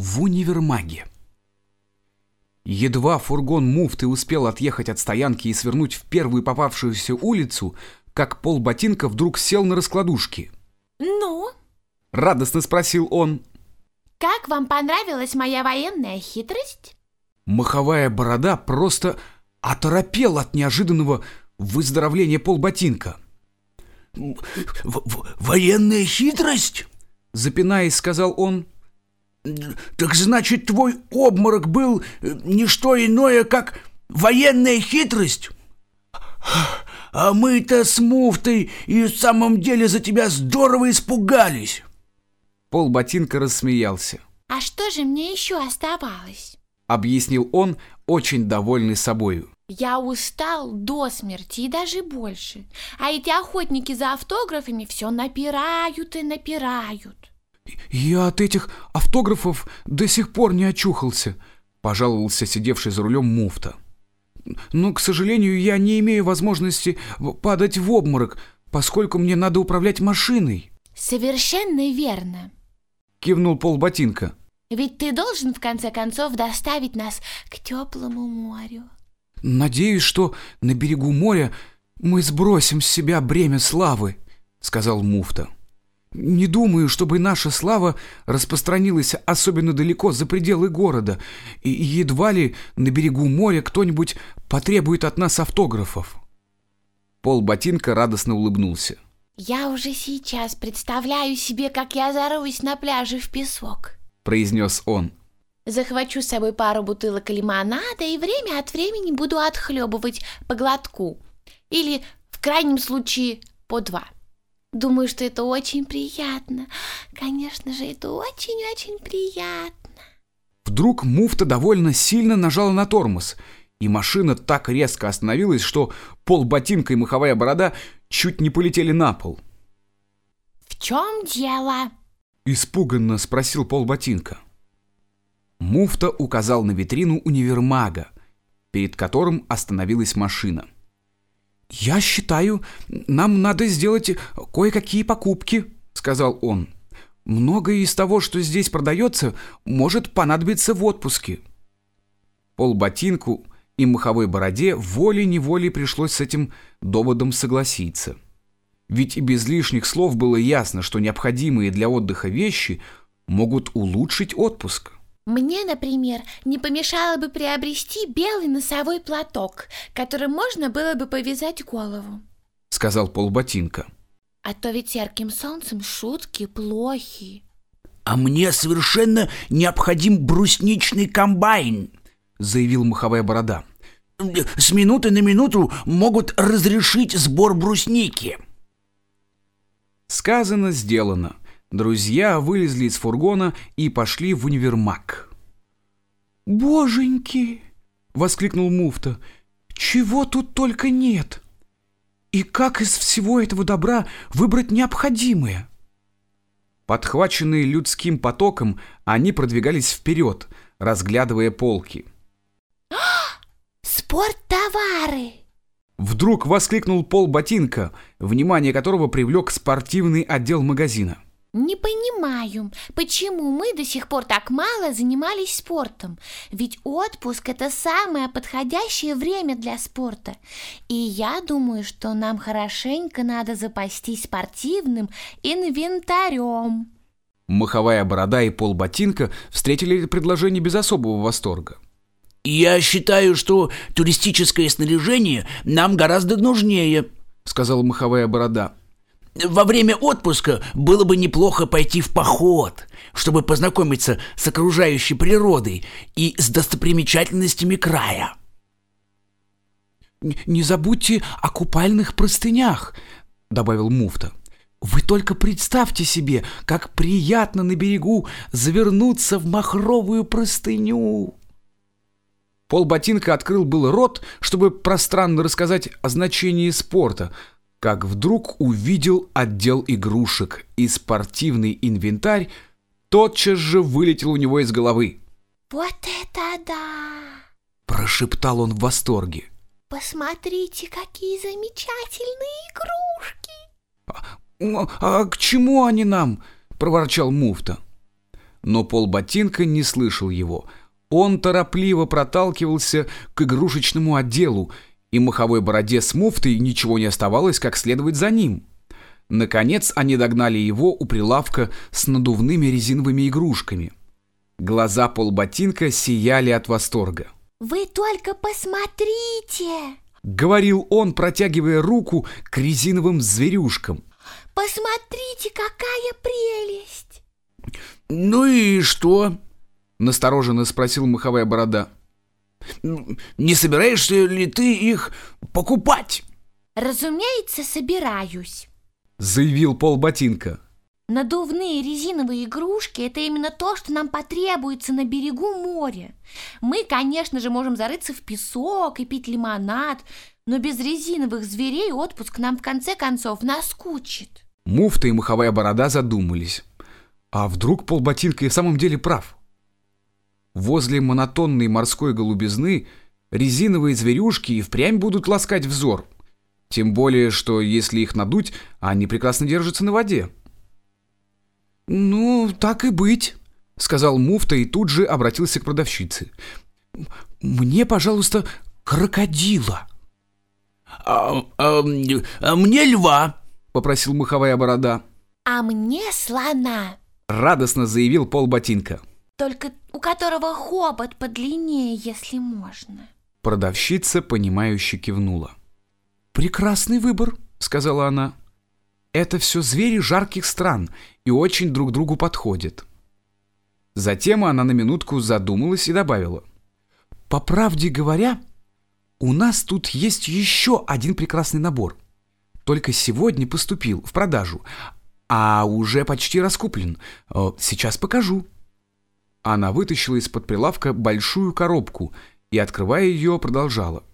в универмаге. Едва фургон муфты успел отъехать от стоянки и свернуть в первую попавшуюся улицу, как пол ботинка вдруг сел на раскладушке. Ну, Радостно спросил он. как вам понравилась моя военная хитрость? Маховая борода просто оторопел от неожиданного выздоровления полботинка. В- в- военная хитрость? Запинаясь, сказал он. Так значит, твой обморок был э, не что иное, как военная хитрость? А мы-то с муфтой и в самом деле за тебя здорово испугались. Полботинка рассмеялся. А что же мне еще оставалось? Объяснил он, очень довольный собою. Я устал до смерти и даже больше. А эти охотники за автографами все напирают и напирают. «Я от этих автографов до сих пор не очухался», — пожаловался сидевший за рулем муфта. «Но, к сожалению, я не имею возможности падать в обморок, поскольку мне надо управлять машиной», Совершенно верно. — кивнул полботинка. Ведь ты должен в конце концов доставить нас к теплому морю. «Надеюсь, что на берегу моря мы сбросим с себя бремя славы», — сказал муфта. «Не думаю, чтобы наша слава распространилась особенно далеко за пределы города, и едва ли на берегу моря кто-нибудь потребует от нас автографов». Пол ботинка радостно улыбнулся. Я уже сейчас представляю себе, как я заруюсь на пляже в песок. Произнес он. Захвачу с собой пару бутылок лимонада и время от времени буду отхлебывать по глотку. Или, в крайнем случае, по два. Думаю, что это очень приятно. Конечно же, это очень-очень приятно. Вдруг муфта довольно сильно нажала на тормоз, и машина так резко остановилась, что пол ботинка и маховая борода чуть не полетели на пол. В чем дело? Испуганно спросил полботинка. Муфта указал на витрину универмага, перед которым остановилась машина. «Я считаю, нам надо сделать кое-какие покупки», — сказал он. «Многое из того, что здесь продается, может понадобиться в отпуске». Полботинку и маховой бороде волей-неволей пришлось с этим доводом согласиться. Ведь и без лишних слов было ясно, что необходимые для отдыха вещи могут улучшить отпуск. Мне, например, не помешало бы приобрести белый носовой платок, которым можно было бы повязать голову. Сказал полботинка. А то ведь ярким солнцем шутки плохи. А мне совершенно необходим брусничный комбайн, Заявил маховая борода. С минуты на минуту могут разрешить сбор брусники. Сказано, сделано. Друзья вылезли из фургона и пошли в универмаг. «Боженьки!» — воскликнул муфта. «Чего тут только нет! И как из всего этого добра выбрать необходимое?» Подхваченные людским потоком, они продвигались вперед, разглядывая полки. Спорттовары! Вдруг воскликнул Пол Ботинка, внимание которого привлек спортивный отдел магазина. Не понимаю, почему мы до сих пор так мало занимались спортом. Ведь отпуск – это самое подходящее время для спорта. И я думаю, что нам хорошенько надо запастись спортивным инвентарем. Маховая борода и Пол Ботинка встретили это предложение без особого восторга. Я считаю, что туристическое снаряжение нам гораздо нужнее, Сказала маховая борода. Во время отпуска было бы неплохо пойти в поход, чтобы познакомиться с окружающей природой и с достопримечательностями края. «Н- «Не забудьте о купальных простынях», — добавил муфта. «Вы только представьте себе, как приятно на берегу завернуться в махровую простыню». Полботинка открыл был рот, чтобы пространно рассказать о значении спорта, как вдруг увидел отдел игрушек, и спортивный инвентарь тотчас же вылетел у него из головы. Вот это да! Прошептал он в восторге. Посмотрите, какие замечательные игрушки! «Ну, «А к чему они нам?» — проворчал муфта. но полботинка не слышал его. Он торопливо проталкивался к игрушечному отделу, и маховой бороде с муфтой ничего не оставалось, как следовать за ним. Наконец они догнали его у прилавка с надувными резиновыми игрушками. Глаза полботинка сияли от восторга. «Вы только посмотрите!» — говорил он, протягивая руку к резиновым зверюшкам. «Посмотрите, какая прелесть!» «Ну и что?» — настороженно спросил маховая борода. «Не собираешься ли ты их покупать?» «Разумеется, собираюсь», — заявил Пол Ботинка. Надувные резиновые игрушки – это именно то, что нам потребуется на берегу моря. Мы, конечно же, можем зарыться в песок и пить лимонад, но без резиновых зверей отпуск нам в конце концов наскучит. Муфта и маховая борода задумались. А вдруг полботинка и в самом деле прав? Возле монотонной морской голубизны резиновые зверюшки и впрямь будут ласкать взор. Тем более, что если их надуть, они прекрасно держатся на воде. «Ну, так и быть», — сказал муфта и тут же обратился к продавщице. «Мне, пожалуйста, крокодила». «А, а, а мне льва», — попросил маховая борода. «А мне слона», — радостно заявил Пол Ботинка. «Только у которого хобот подлиннее, если можно». Продавщица, понимающе кивнула. «Прекрасный выбор», — сказала она. Это все звери жарких стран и очень друг другу подходят. Затем она на минутку задумалась и добавила. По правде говоря, у нас тут есть еще один прекрасный набор. Только сегодня поступил в продажу, а уже почти раскуплен. Э, сейчас покажу. Она вытащила из-под прилавка большую коробку и, открывая ее, продолжала.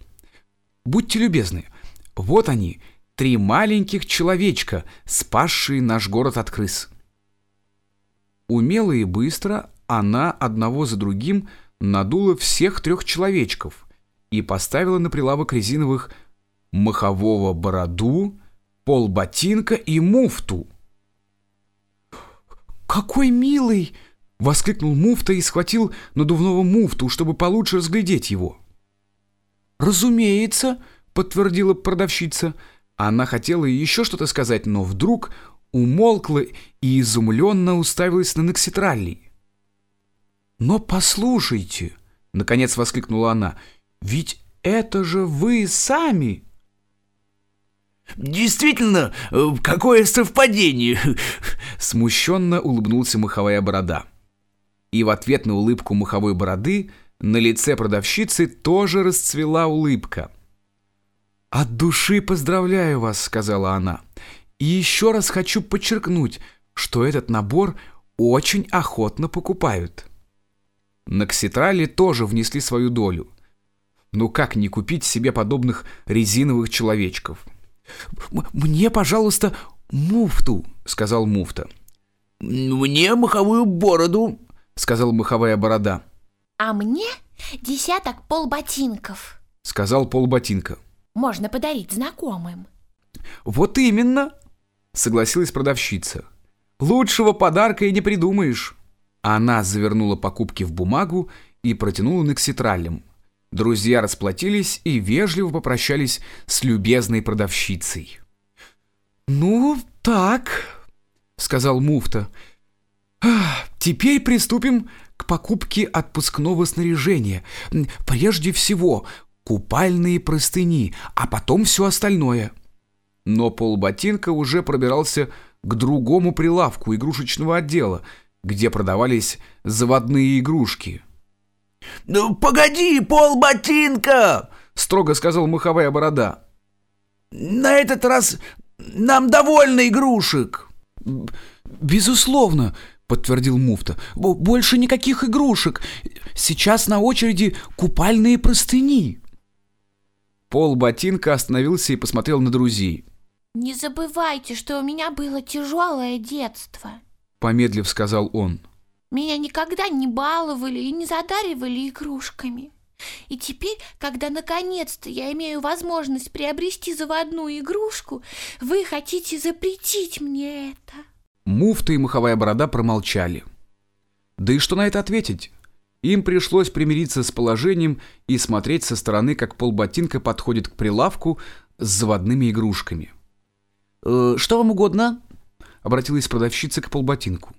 Будьте любезны, вот они — три маленьких человечка, спасшие наш город от крыс. Умело и быстро она одного за другим надула всех трех человечков и поставила на прилавок резиновых махового бороду, полботинка и муфту. «Какой милый!» — воскликнул муфта и схватил надувного муфту, чтобы получше разглядеть его. «Разумеется», — подтвердила продавщица, — она хотела еще что-то сказать, но вдруг умолкла и изумленно уставилась на Нокситралли. «Но послушайте!» — наконец воскликнула она. «Ведь это же вы сами!» «Действительно, какое совпадение!» Смущенно улыбнулся маховая борода. И в ответ на улыбку маховой бороды на лице продавщицы тоже расцвела улыбка. «От души поздравляю вас», — сказала она. «И еще раз хочу подчеркнуть, что этот набор очень охотно покупают». На Кситрале тоже внесли свою долю. Ну как не купить себе подобных резиновых человечков? «Мне, пожалуйста, муфту», — сказал муфта. «Мне маховую бороду», — сказал маховая борода. «А мне десяток полботинков», — сказал полботинка можно подарить знакомым. Вот именно, согласилась продавщица. Лучшего подарка и не придумаешь. Она завернула покупки в бумагу и протянула Некситралем. Друзья расплатились и вежливо попрощались с любезной продавщицей. «Ну, так», — сказал муфта. «Теперь приступим к покупке отпускного снаряжения. Прежде всего, купальные простыни, а потом все остальное. Но полботинка уже пробирался к другому прилавку игрушечного отдела, где продавались заводные игрушки. «Ну, погоди, полботинка!» — строго сказал маховая борода. «На этот раз нам довольно игрушек!» «Безусловно!» — подтвердил муфта. «Больше никаких игрушек! Сейчас на очереди купальные простыни!» Пол ботинка остановился и посмотрел на друзей. «Не забывайте, что у меня было тяжелое детство», — помедлив сказал он. «Меня никогда не баловали и не задаривали игрушками. И теперь, когда наконец-то я имею возможность приобрести заводную игрушку, вы хотите запретить мне это». Муфта и маховая борода промолчали. Да и что на это ответить? Им пришлось примириться с положением и смотреть со стороны, как полботинка подходит к прилавку с заводными игрушками. «Э, «Что вам угодно?» — обратилась продавщица к полботинку.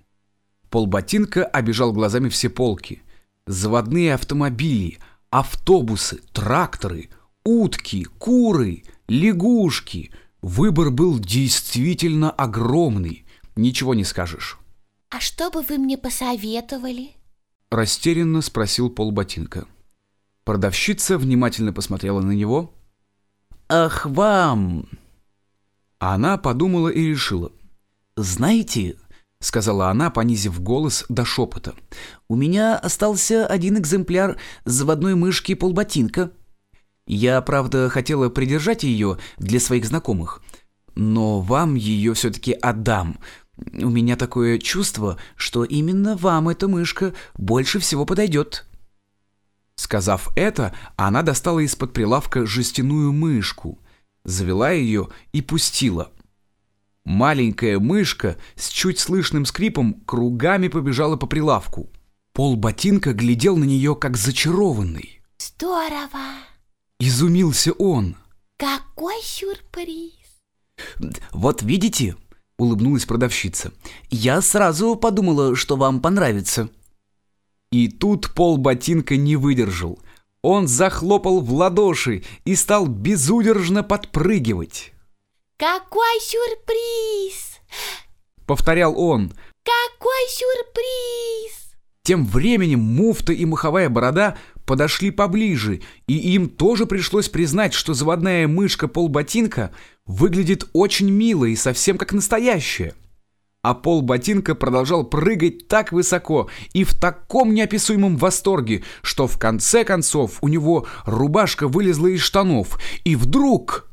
Полботинка обижал глазами все полки. Заводные автомобили, автобусы, тракторы, утки, куры, лягушки. Выбор был действительно огромный, ничего не скажешь. А что бы вы мне посоветовали? Растерянно спросил полботинка. Продавщица внимательно посмотрела на него. «Ах, вам!» Она подумала и решила. «Знаете, — сказала она, понизив голос до шепота. «У меня остался один экземпляр заводной мышки полботинка. Я, правда, хотела придержать ее для своих знакомых, но вам ее все-таки отдам. У меня такое чувство, что именно вам эта мышка больше всего подойдет». Сказав это, она достала из-под прилавка жестяную мышку, завела ее и пустила — Маленькая мышка с чуть слышным скрипом кругами побежала по прилавку. Пол ботинка глядел на нее как зачарованный. Здорово! Изумился он. Какой сюрприз! Вот видите, улыбнулась продавщица. Я сразу подумала, что вам понравится. И тут пол ботинка не выдержал. Он захлопал в ладоши и стал безудержно подпрыгивать. Какой сюрприз! Повторял он. Какой сюрприз! Тем временем муфта и маховая борода подошли поближе, и им тоже пришлось признать, что заводная мышка полботинка выглядит очень мило и совсем как настоящая. А полботинка продолжал прыгать так высоко и в таком неописуемом восторге, что в конце концов у него рубашка вылезла из штанов, и вдруг...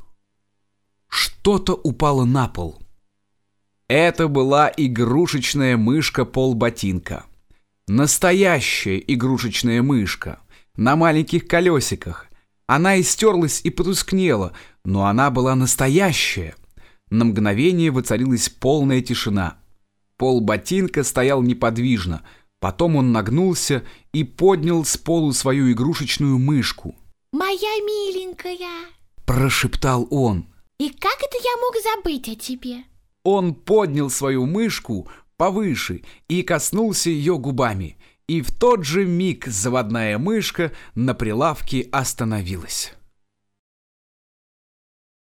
Что-то упало на пол. Это была игрушечная мышка полботинка. Настоящая игрушечная мышка. На маленьких колесиках. Она истерлась и потускнела, но она была настоящая. На мгновение воцарилась полная тишина. Пол ботинка стоял неподвижно. Потом он нагнулся и поднял с полу свою игрушечную мышку. «Моя миленькая!» – прошептал он. И как это я мог забыть о тебе? Он поднял свою мышку повыше и коснулся ее губами, и в тот же миг заводная мышка на прилавке остановилась.